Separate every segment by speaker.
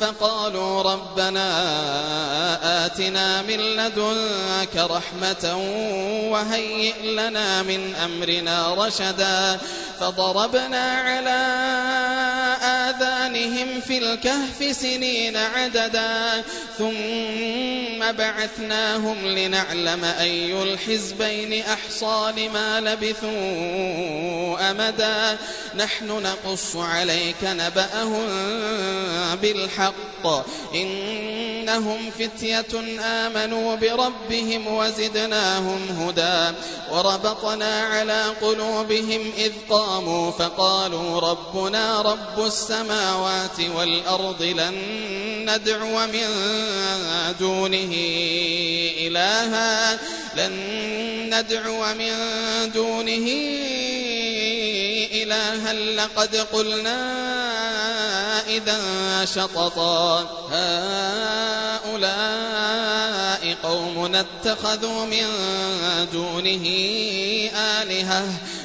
Speaker 1: فقالوا ربنا آتنا من لدنك رحمة وهيئ لنا من أمرنا رشدا فضربنا على آذانهم في الكهف سنين عددا ثم بعثناهم لنعلم أي الحزبين أحصى لما لبثوا أمدا. نحن نقص عليك نبأهم بالحق. إنهم فتية آمنوا بربهم وزدناهم هدى. وربطنا على قلوبهم إذ قاموا فقالوا ربنا رب السماوات والأرض لن ندعو من دونه إلها. لن ندعو من دونه إلها لقد قلنا إذا شططا. هؤلاء قوم اتخذوا من دونه آلهة.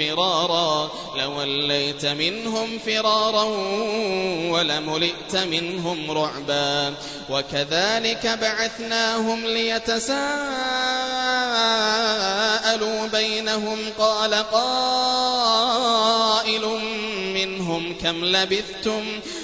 Speaker 1: فرارا لوليت منهم فرارا ولملئت منهم رعبا وكذلك بعثناهم ليتساءلوا بينهم قال قائل منهم كم لبثتم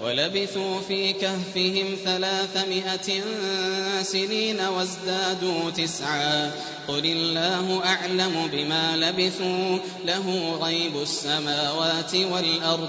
Speaker 1: ولبثوا في كهفهم ثلاثمائة سنين وازدادوا تسعا. قل الله أعلم بما لبثوا له غيب السماوات والأرض.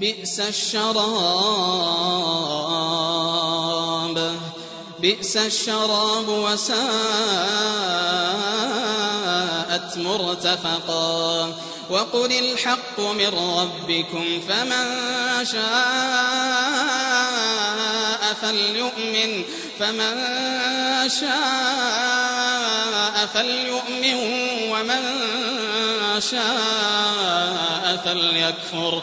Speaker 1: بئس الشراب. بئس الشراب وساءت مرتفقا. وقل الحق من ربكم فمن شاء فليؤمن. فمن شاء فليؤمن. ومن شاء فليكفر.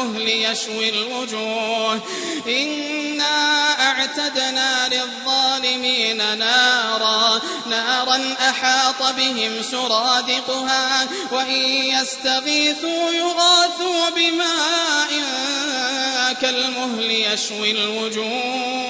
Speaker 1: كالمهل يشوي الوجوه. إنا أعتدنا للظالمين نارا. نارا أحاط بهم سرادقها. وإن يستغيثوا يغاثوا بماء كالمهل يشوي الوجوه.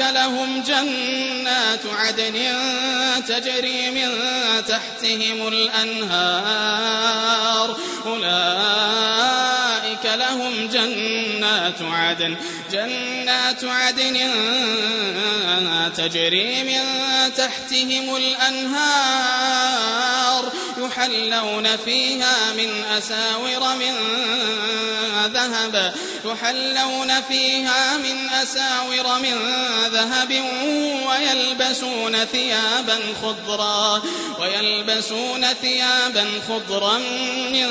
Speaker 1: لهم جنات عدن تجري من تحتهم الأنهار. أولئك لهم جنات عدن جنات عدن تجري من تحتهم الأنهار يحلون فيها من أساور من ذهب يحلون فيها من أساور من ذهب ويلبسون ثيابا خضرا ويلبسون ثيابا خضرا من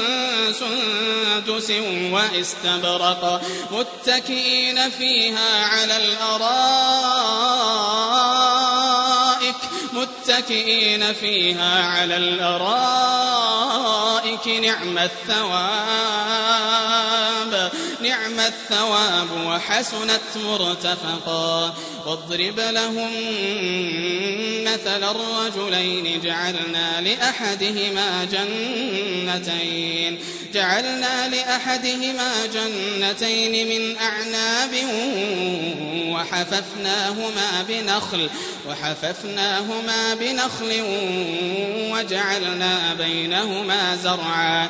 Speaker 1: سندس وإستبرق متكئين فيها على الأرائك متكئين فيها على الأرائك. نعم الثواب نعم الثواب وحسنت مرتفقا. واضرب لهم مثل الرجلين جعلنا لأحدهما جنتين. جعلنا لأحدهما جنتين من أعناب وحففناهما بنخل وحففناهما بنخل وجعلنا بينهما زرعا.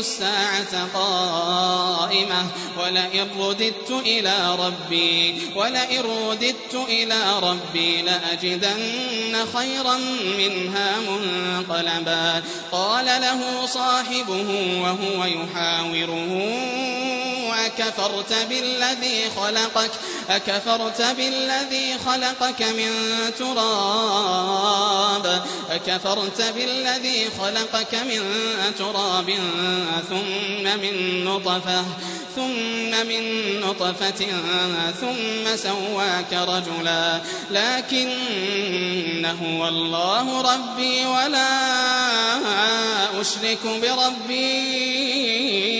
Speaker 1: الساعة قائمة. ولئن رددت إلى ربي ولئن رددت إلى ربي لأجدن خيرا منها منقلبا. قال له صاحبه وهو يحاوره أكفرت بالذي خلقك؟ أكفرت بالذي خلقك من تراب. أكفرت بالذي خلقك من تراب. ثم من نطفة ثم من نطفة ثم سواك رجلا. لكن هو الله ربي ولا أشرك بربي.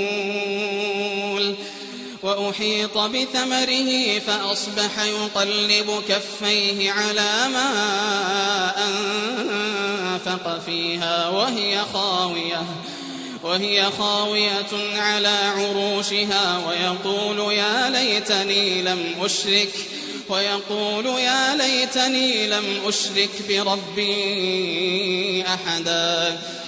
Speaker 1: وأحيط بثمره فأصبح يقلب كفيه على ما أنفق فيها وهي خاوية وهي خاوية على عروشها ويقول يا ليتني لم أشرك ويقول يا ليتني لم أشرك بربي أحدا.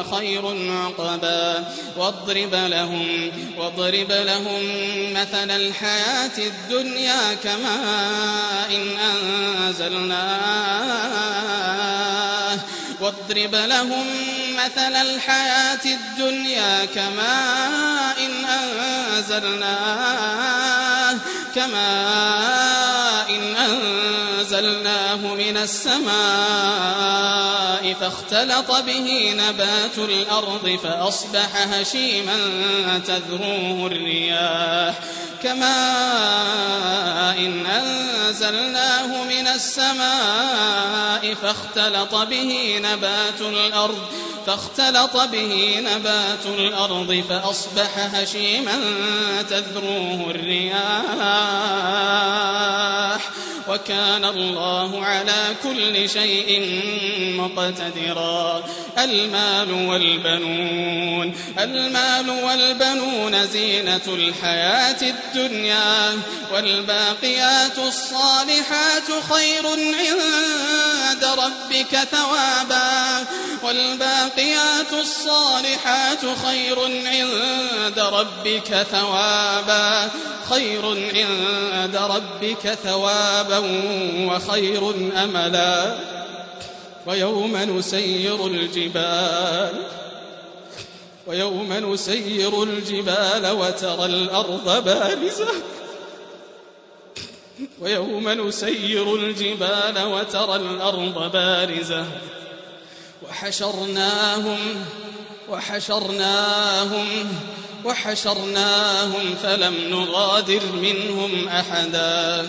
Speaker 1: وخير عقبا. واضرب لهم واضرب لهم مثل الحياة الدنيا كماء إن أنزلناه. واضرب لهم مثل الحياة الدنيا كماء إن أنزلناه. كماء إن أنزلناه من السماء فاختلط به نبات الأرض فأصبح هشيما تذروه الرياح. كماء إن أنزلناه من السماء فاختلط به نبات الأرض فاختلط به نبات الأرض فأصبح هشيما تذروه الرياح. وكان الله على كل شيء مقتدرا. المال والبنون المال والبنون زينة الحياة الدنيا والباقيات الصالحات خير عند ربك ثوابا والباقيات الصالحات خير عند ربك ثوابا خير عند ربك ثوابا. وخير أملا ويوم نسير الجبال ويوم نسير الجبال وترى الأرض بارزة ويوم نسير الجبال وترى الأرض بارزة وحشرناهم وحشرناهم وحشرناهم فلم نغادر منهم أحدا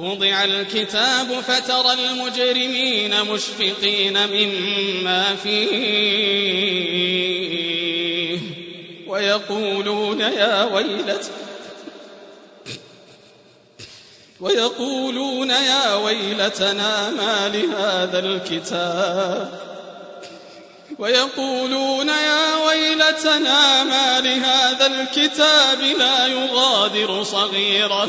Speaker 1: ووضع الكتاب فترى المجرمين مشفقين مما فيه ويقولون يا ويلت ويقولون يا ويلتنا ما لهذا الكتاب ويقولون يا ويلتنا ما لهذا الكتاب لا يغادر صغيرة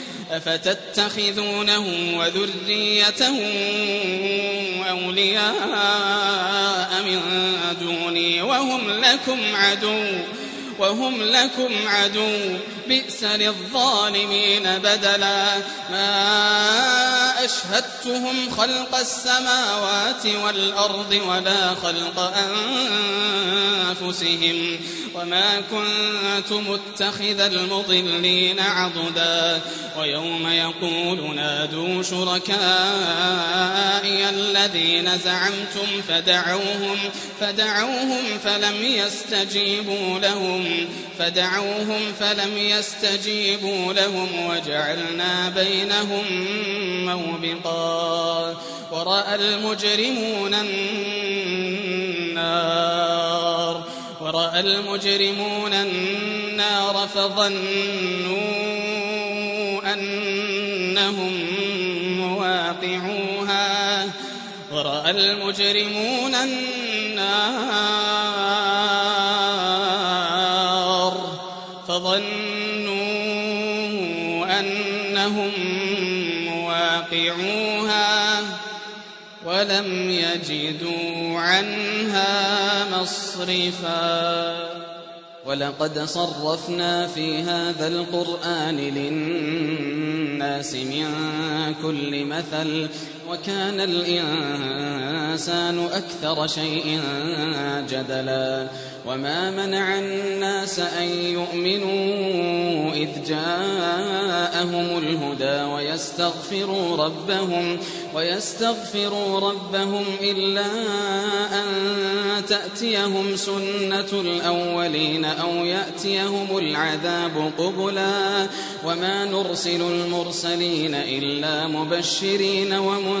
Speaker 1: أفتتخذونه وذريته أولياء من دوني وهم لكم عدو وهم لكم عدو. بئس للظالمين بدلا. ما أشهدتهم خلق السماوات والأرض ولا خلق أنفسهم وما كنت متخذ المضلين عضدا. ويوم يقول نادوا شركائي الذين زعمتم فدعوهم فدعوهم فلم يستجيبوا لهم فدعوهم فلم يستجيبوا لهم وجعلنا بينهم موبقا. ورأى المجرمون النار. ورأى المجرمون النار فظنوا أنهم مواقعوها. ورأى المجرمون النار فظنوا مواقعوها ولم يجدوا عنها مصرفا. ولقد صرفنا في هذا القرآن للناس من كل مثل وكان الإنسان أكثر شيء جدلا وما منع الناس أن يؤمنوا إذ جاءهم الهدى ويستغفروا ربهم ويستغفروا ربهم إلا أن تأتيهم سنة الأولين أو يأتيهم العذاب قبلا وما نرسل المرسلين إلا مبشرين ومنذرين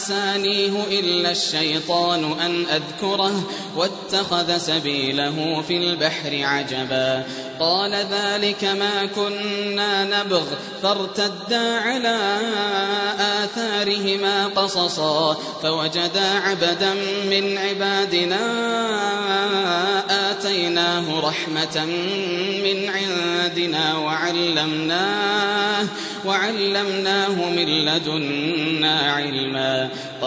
Speaker 1: أنسانيه إلا الشيطان أن أذكره واتخذ سبيله في البحر عجبا. قال ذلك ما كنا نبغ. فارتدا على آثارهما قصصا. فوجدا عبدا من عبادنا آتيناه رحمة من عندنا وعلمناه وعلمناه من لدنا علما.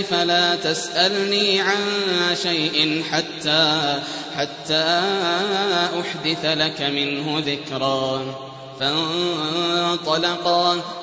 Speaker 1: فلا تسألني عن شيء حتى حتى أحدث لك منه ذكرا. فانطلقا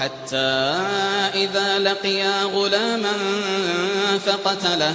Speaker 1: حتى إذا لقيا غلاما فقتله.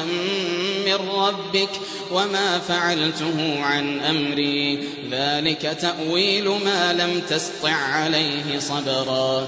Speaker 1: من ربك وما فعلته عن أمري. ذلك تأويل ما لم تسطع عليه صبرا.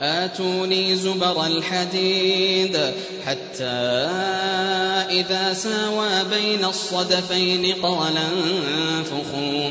Speaker 1: آتوني زبر الحديد حتى إذا ساوى بين الصدفين قال انفخوا